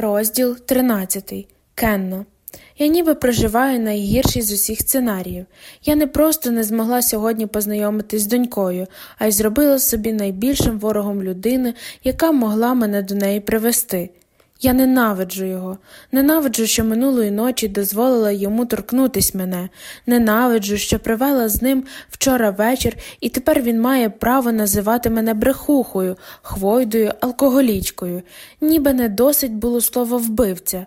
Розділ 13. Кенно. Я ніби проживаю найгірший з усіх сценаріїв. Я не просто не змогла сьогодні познайомитись з донькою, а й зробила собі найбільшим ворогом людини, яка могла мене до неї привести. Я ненавиджу його, ненавиджу, що минулої ночі дозволила йому торкнутись мене, ненавиджу, що привела з ним вчора вечір, і тепер він має право називати мене брехухою, хвойдою, алкоголічкою, ніби не досить було слово вбивця.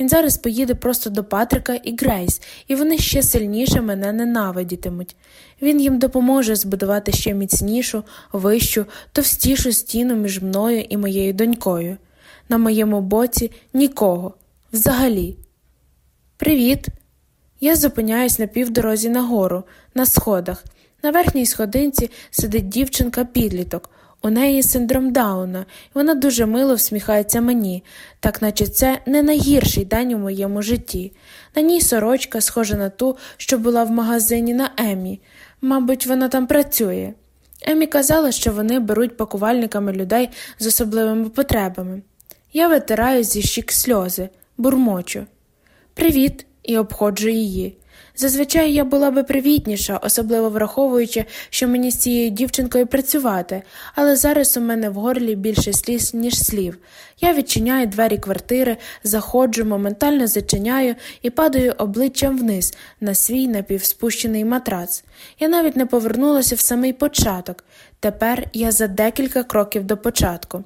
Він зараз поїде просто до Патрика і Грейс, і вони ще сильніше мене ненавидітимуть. Він їм допоможе збудувати ще міцнішу, вищу, товстішу стіну між мною і моєю донькою на моєму боці нікого. Взагалі. Привіт. Я зупиняюсь на півдорозі нагору, на сходах. На верхній сходинці сидить дівчинка підліток. У неї синдром Дауна, і вона дуже мило всміхається мені, так наче це не найгірший день у моєму житті. На ній сорочка, схожа на ту, що була в магазині на Емі. Мабуть, вона там працює. Емі казала, що вони беруть пакувальниками людей з особливими потребами. Я витираю зі щік сльози, бурмочу. Привіт, і обходжу її. Зазвичай я була би привітніша, особливо враховуючи, що мені з цією дівчинкою працювати, але зараз у мене в горлі більше сліз, ніж слів. Я відчиняю двері квартири, заходжу, моментально зачиняю і падаю обличчям вниз на свій напівспущений матрац. Я навіть не повернулася в самий початок. Тепер я за декілька кроків до початку.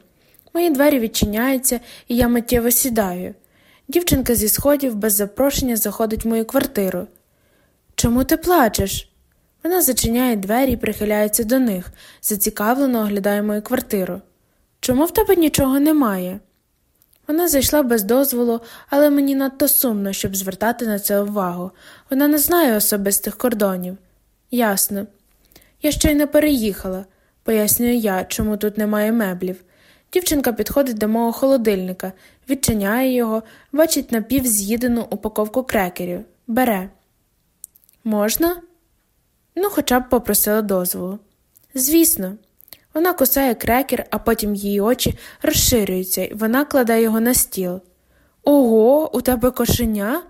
Мої двері відчиняються, і я миттєво сідаю. Дівчинка зі сходів без запрошення заходить в мою квартиру. Чому ти плачеш? Вона зачиняє двері і прихиляється до них, зацікавлено оглядає мою квартиру. Чому в тебе нічого немає? Вона зайшла без дозволу, але мені надто сумно, щоб звертати на це увагу. Вона не знає особистих кордонів. Ясно. Я щойно переїхала, пояснюю я, чому тут немає меблів. Дівчинка підходить до мого холодильника, відчиняє його, бачить напівз'їдену упаковку крекерів, бере. Можна? Ну, хоча б попросила дозволу. Звісно, вона кусає крекер, а потім її очі розширюються, і вона кладе його на стіл. Ого, у тебе кошеня?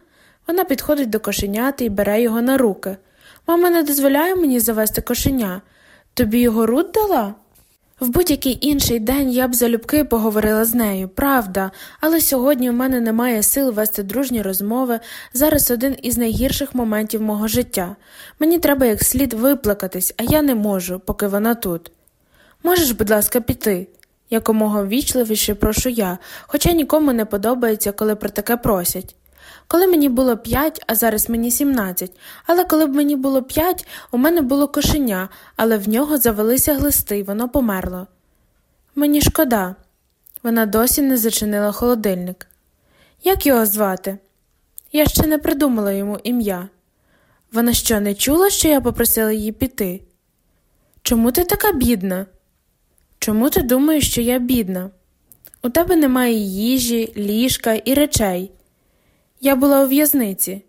Вона підходить до кошеняти і бере його на руки. Мама не дозволяє мені завести кошеня. Тобі його Рут дала? В будь-який інший день я б залюбки поговорила з нею, правда, але сьогодні у мене немає сил вести дружні розмови. Зараз один із найгірших моментів мого життя. Мені треба як слід виплакатись, а я не можу, поки вона тут. Можеш, будь ласка, піти? Якомога ввічливіше прошу я, хоча нікому не подобається, коли про таке просять. Коли мені було п'ять, а зараз мені сімнадцять, але коли б мені було п'ять, у мене було кошеня, але в нього завелися глисти, і воно померло. Мені шкода. Вона досі не зачинила холодильник. Як його звати? Я ще не придумала йому ім'я. Вона що, не чула, що я попросила її піти? Чому ти така бідна? Чому ти думаєш, що я бідна? У тебе немає їжі, ліжка і речей. Я була у в'язниці.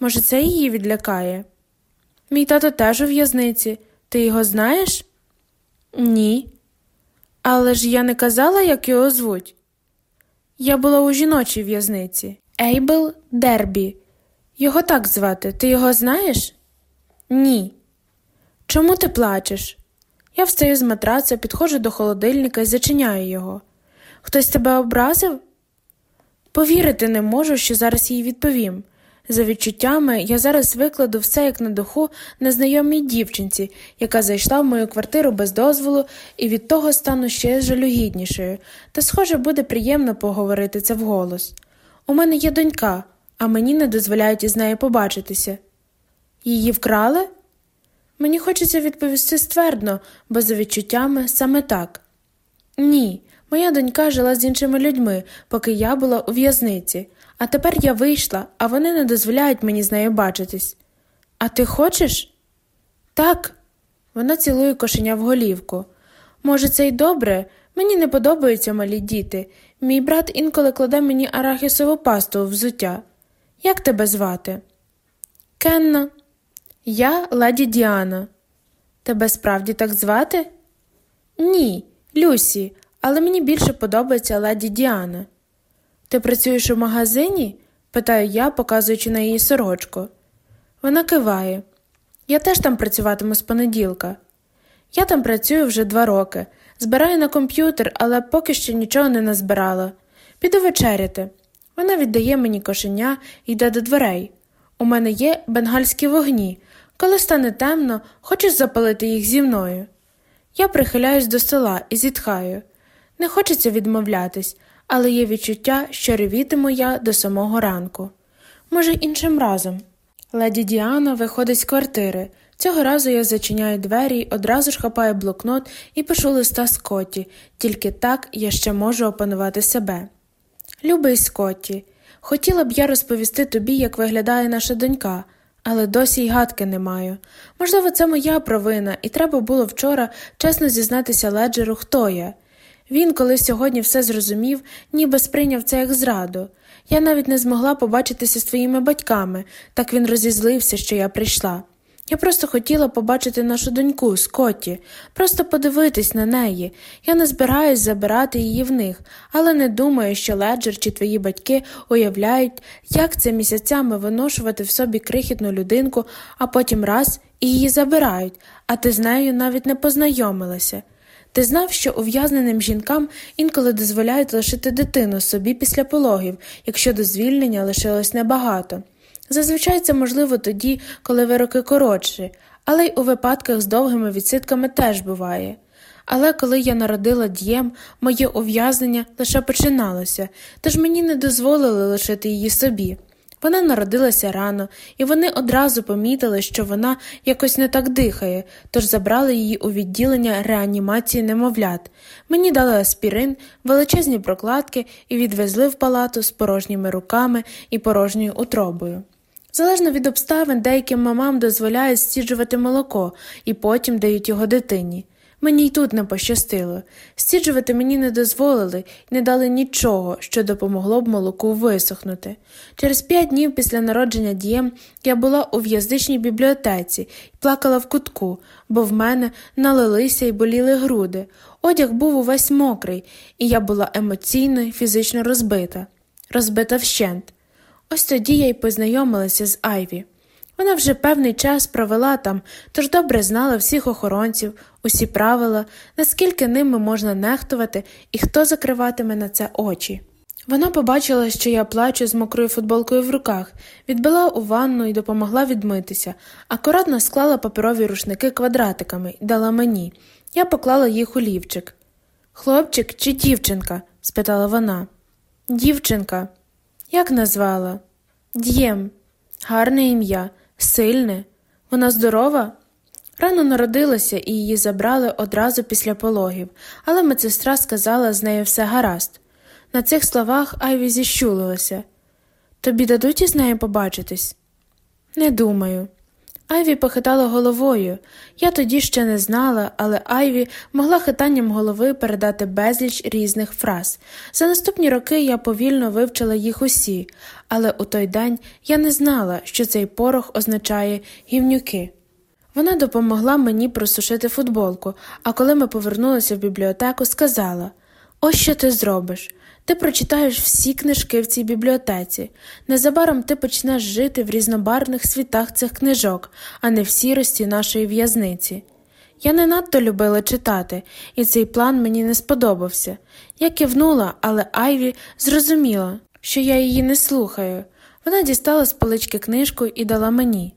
Може, це її відлякає? Мій тато теж у в'язниці. Ти його знаєш? Ні. Але ж я не казала, як його звуть. Я була у жіночій в'язниці. Ейбл Дербі. Його так звати. Ти його знаєш? Ні. Чому ти плачеш? Я встаю з матраца, підходжу до холодильника і зачиняю його. Хтось тебе образив? Повірити не можу, що зараз їй відповім. За відчуттями, я зараз викладу все як на духу незнайомій дівчинці, яка зайшла в мою квартиру без дозволу, і від того стану ще жалюгіднішою, та, схоже, буде приємно поговорити це вголос. У мене є донька, а мені не дозволяють із нею побачитися. Її вкрали? Мені хочеться відповісти ствердно, бо за відчуттями саме так. Ні, Моя донька жила з іншими людьми, поки я була у в'язниці, а тепер я вийшла, а вони не дозволяють мені з нею бачитись. А ти хочеш? Так. Вона цілує кошеня в голівку. Може, це й добре? Мені не подобаються малі діти. Мій брат інколи кладе мені арахісову пасту у взуття. Як тебе звати? Кенна. Я ладі Діана. Тебе справді так звати? Ні, Люсі але мені більше подобається леді Діана. Ти працюєш у магазині? питаю я, показуючи на її сорочку. Вона киває. Я теж там працюватиму з понеділка. Я там працюю вже два роки. Збираю на комп'ютер, але поки що нічого не назбирала. Піду вечеряти. Вона віддає мені кошеня і йде до дверей. У мене є бенгальські вогні. Коли стане темно, хочеш запалити їх зі мною. Я прихиляюсь до стола і зітхаю. Не хочеться відмовлятись, але є відчуття, що ревітиму я до самого ранку. Може, іншим разом. Леді Діана виходить з квартири. Цього разу я зачиняю двері, одразу ж хапаю блокнот і пишу листа Скотті, тільки так я ще можу опанувати себе. Любий Скотті, хотіла б я розповісти тобі, як виглядає наша донька, але досі й гадки не маю. Можливо, це моя провина, і треба було вчора чесно зізнатися леджеру, хто я. Він, коли сьогодні все зрозумів, ніби сприйняв це як зраду. Я навіть не змогла побачитися з твоїми батьками, так він розізлився, що я прийшла. Я просто хотіла побачити нашу доньку, Скотті, просто подивитись на неї. Я не збираюсь забирати її в них, але не думаю, що Леджер чи твої батьки уявляють, як це місяцями виношувати в собі крихітну людинку, а потім раз і її забирають, а ти з нею навіть не познайомилася. Ти знав, що ув'язненим жінкам інколи дозволяють лишити дитину собі після пологів, якщо до звільнення лишилось небагато. Зазвичай це можливо тоді, коли вироки коротші, але й у випадках з довгими відсидками теж буває. Але коли я народила дієм, моє ув'язнення лише починалося, тож мені не дозволили лишити її собі. Вона народилася рано, і вони одразу помітили, що вона якось не так дихає, тож забрали її у відділення реанімації немовлят. Мені дали аспірин, величезні прокладки і відвезли в палату з порожніми руками і порожньою утробою. Залежно від обставин, деяким мамам дозволяють стіджувати молоко і потім дають його дитині. Мені й тут не пощастило. Стіджувати мені не дозволили і не дали нічого, що допомогло б молоку висохнути. Через п'ять днів після народження дієм я була у в'язичній бібліотеці і плакала в кутку, бо в мене налилися й боліли груди. Одяг був увесь мокрий, і я була емоційно і фізично розбита, розбита вщент. Ось тоді я й познайомилася з Айві. Вона вже певний час провела там, тож добре знала всіх охоронців, усі правила, наскільки ними можна нехтувати і хто закриватиме на це очі. Вона побачила, що я плачу з мокрою футболкою в руках, відбила у ванну і допомогла відмитися, акуратно склала паперові рушники квадратиками і дала мені. Я поклала їх у лівчик. Хлопчик чи дівчинка? спитала вона. Дівчинка. Як назвала? Д'єм. Гарне ім'я, сильне. Вона здорова? Рано народилася і її забрали одразу після пологів, але медсестра сказала з нею все гаразд. На цих словах Айві зіщулилася. Тобі дадуть із нею побачитись? Не думаю. Айві похитала головою. Я тоді ще не знала, але Айві могла хитанням голови передати безліч різних фраз. За наступні роки я повільно вивчила їх усі, але у той день я не знала, що цей порох означає гівнюки. Вона допомогла мені просушити футболку, а коли ми повернулися в бібліотеку, сказала Ось що ти зробиш. Ти прочитаєш всі книжки в цій бібліотеці. Незабаром ти почнеш жити в різнобарвних світах цих книжок, а не в сірості нашої в'язниці. Я не надто любила читати, і цей план мені не сподобався. Я кивнула, але Айві зрозуміла, що я її не слухаю. Вона дістала з полички книжку і дала мені.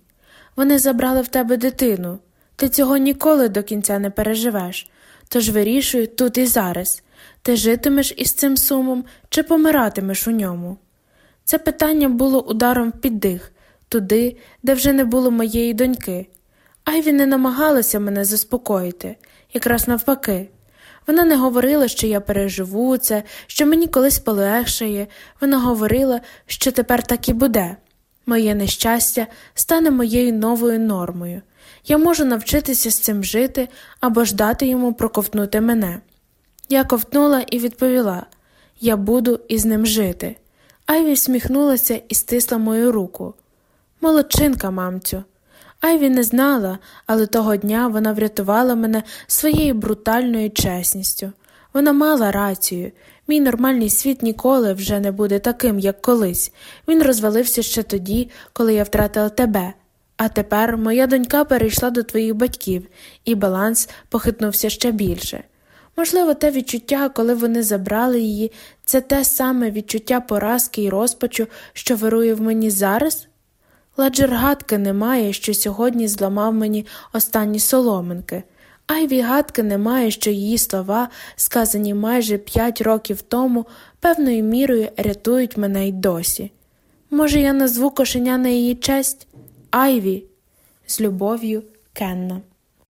Вони забрали в тебе дитину. Ти цього ніколи до кінця не переживеш, тож вирішуй тут і зараз. Ти житимеш із цим сумом чи помиратимеш у ньому? Це питання було ударом під дих, туди, де вже не було моєї доньки. Айві не намагалася мене заспокоїти, якраз навпаки. Вона не говорила, що я переживу це, що мені колись полегшає, вона говорила, що тепер так і буде. Моє нещастя стане моєю новою нормою. Я можу навчитися з цим жити або ж дати йому проковтнути мене. Я ковтнула і відповіла Я буду із ним жити. Айві всміхнулася і стисла мою руку. Молодчинка, мамцю. Айві не знала, але того дня вона врятувала мене своєю брутальною чесністю. Вона мала рацію. Мій нормальний світ ніколи вже не буде таким, як колись. Він розвалився ще тоді, коли я втратила тебе. А тепер моя донька перейшла до твоїх батьків, і баланс похитнувся ще більше. Можливо, те відчуття, коли вони забрали її, це те саме відчуття поразки і розпачу, що вирує в мені зараз? Ладжер гадки немає, що сьогодні зламав мені останні соломинки. Айві гадки немає, що її слова, сказані майже п'ять років тому, певною мірою рятують мене й досі. Може, я назву кошеня на її честь? Айві. З любов'ю, Кенна.